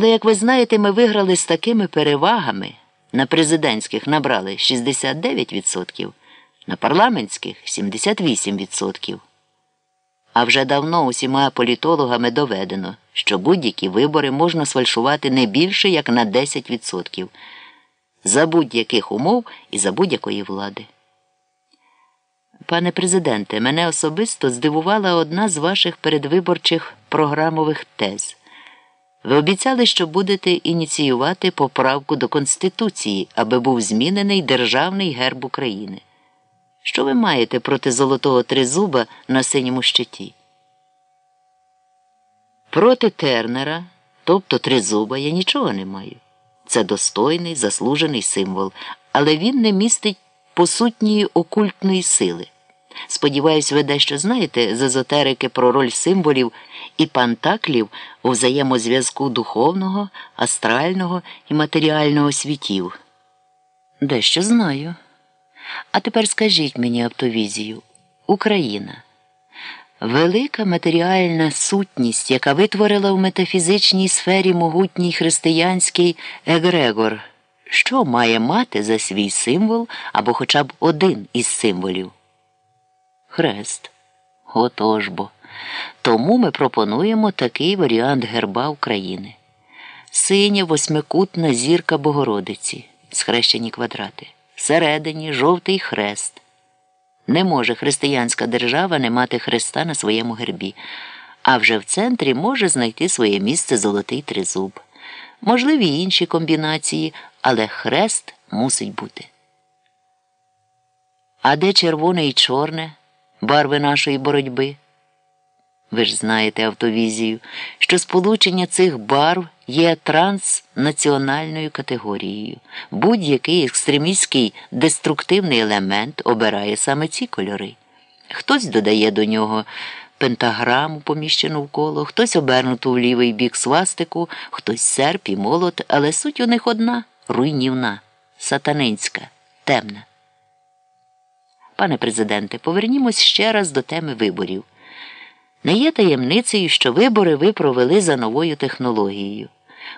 Але, як ви знаєте, ми виграли з такими перевагами. На президентських набрали 69%, на парламентських 78%. А вже давно усіма політологами доведено, що будь-які вибори можна сфальшувати не більше як на 10% за будь-яких умов і за будь-якої влади. Пане президенте, мене особисто здивувала одна з ваших передвиборчих програмових тез. Ви обіцяли, що будете ініціювати поправку до Конституції, аби був змінений державний герб України. Що ви маєте проти золотого тризуба на синьому щиті? Проти Тернера, тобто тризуба, я нічого не маю. Це достойний, заслужений символ, але він не містить посутньої окультної сили. Сподіваюсь, ви дещо знаєте з езотерики про роль символів і пантаклів у взаємозв'язку духовного, астрального і матеріального світів. Дещо знаю. А тепер скажіть мені автовізію Україна. Велика матеріальна сутність, яка витворила в метафізичній сфері могутній християнський егрегор, що має мати за свій символ або хоча б один із символів? Хрест. Отож бо. Тому ми пропонуємо такий варіант герба України. Синя восьмикутна зірка Богородиці, схрещені квадрати. Всередині жовтий хрест. Не може християнська держава не мати хреста на своєму гербі, а вже в центрі може знайти своє місце золотий тризуб. Можливі інші комбінації, але хрест мусить бути. А де червоне і чорне барви нашої боротьби? Ви ж знаєте автовізію, що сполучення цих барв є транснаціональною категорією. Будь-який екстремістський деструктивний елемент обирає саме ці кольори. Хтось додає до нього пентаграму, поміщену в коло, хтось обернуту в лівий бік свастику, хтось серп і молот, але суть у них одна руйнівна, сатанинська, темна. Пане президенте, повернімось ще раз до теми виборів. Не є таємницею, що вибори ви провели за новою технологією,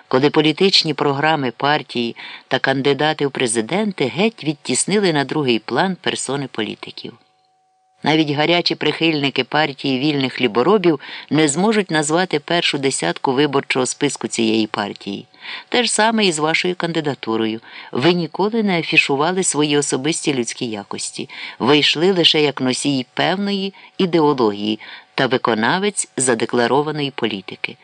коли політичні програми партії та кандидати в президенти геть відтіснили на другий план персони політиків. Навіть гарячі прихильники партії вільних ліборобів не зможуть назвати першу десятку виборчого списку цієї партії. Те ж саме і з вашою кандидатурою. Ви ніколи не афішували свої особисті людські якості. Ви йшли лише як носій певної ідеології та виконавець задекларованої політики.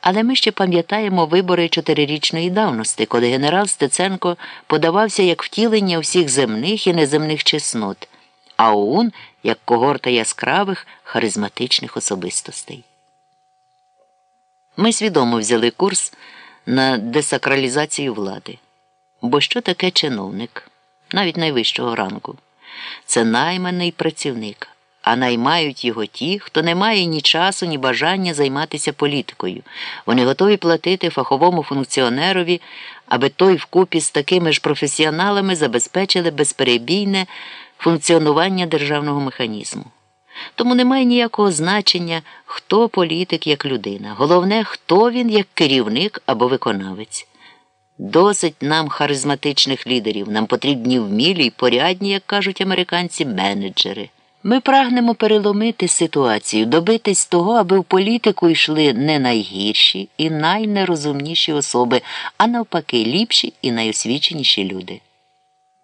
Але ми ще пам'ятаємо вибори чотирирічної давності, коли генерал Стеценко подавався як втілення всіх земних і неземних чеснот, а ОУН як когорта яскравих харизматичних особистостей. Ми свідомо взяли курс на десакралізацію влади. Бо що таке чиновник, навіть найвищого рангу? Це найманий працівник, а наймають його ті, хто не має ні часу, ні бажання займатися політикою. Вони готові платити фаховому функціонерові, аби той вкупі з такими ж професіоналами забезпечили безперебійне функціонування державного механізму. Тому немає ніякого значення, хто політик як людина. Головне, хто він як керівник або виконавець. Досить нам харизматичних лідерів, нам потрібні вмілі й порядні, як кажуть американці, менеджери. Ми прагнемо переломити ситуацію, добитись того, аби в політику йшли не найгірші і найнерозумніші особи, а навпаки, ліпші і найосвіченіші люди.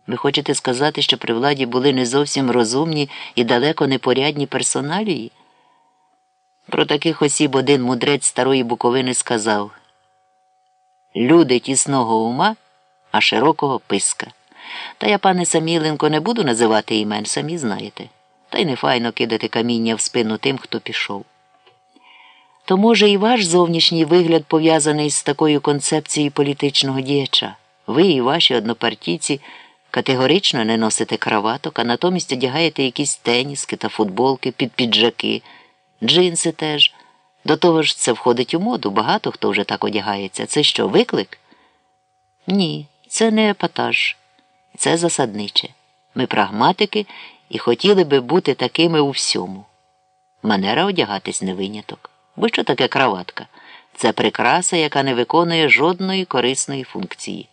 Ви хочете сказати, що при владі були не зовсім розумні і далеко непорядні персоналії? Про таких осіб один мудрець старої Буковини сказав Люди тісного ума, а широкого писка. Та я, пане Саміленко, не буду називати імен, самі знаєте, та й не файно кидати каміння в спину тим, хто пішов. То, може, і ваш зовнішній вигляд пов'язаний з такою концепцією політичного діяча. Ви і ваші однопартійці категорично не носите краваток, а натомість одягаєте якісь теніски та футболки під піджаки, джинси теж. До того ж, це входить у моду, багато хто вже так одягається. Це що, виклик? Ні, це не епатаж, це засадниче. Ми прагматики і хотіли би бути такими у всьому. Манера одягатись не виняток. Бо що таке краватка? Це прикраса, яка не виконує жодної корисної функції.